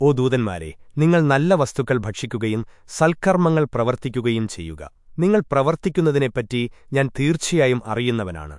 ഓ ദൂതന്മാരെ നിങ്ങൾ നല്ല വസ്തുക്കൾ ഭക്ഷിക്കുകയും സൽക്കർമ്മങ്ങൾ പ്രവർത്തിക്കുകയും ചെയ്യുക. നിങ്ങൾ പ്രവർത്തിക്കുന്നതിനെപ്പറ്റി ഞാൻ തീർച്ചയായും അറിയുന്നവനാണ്.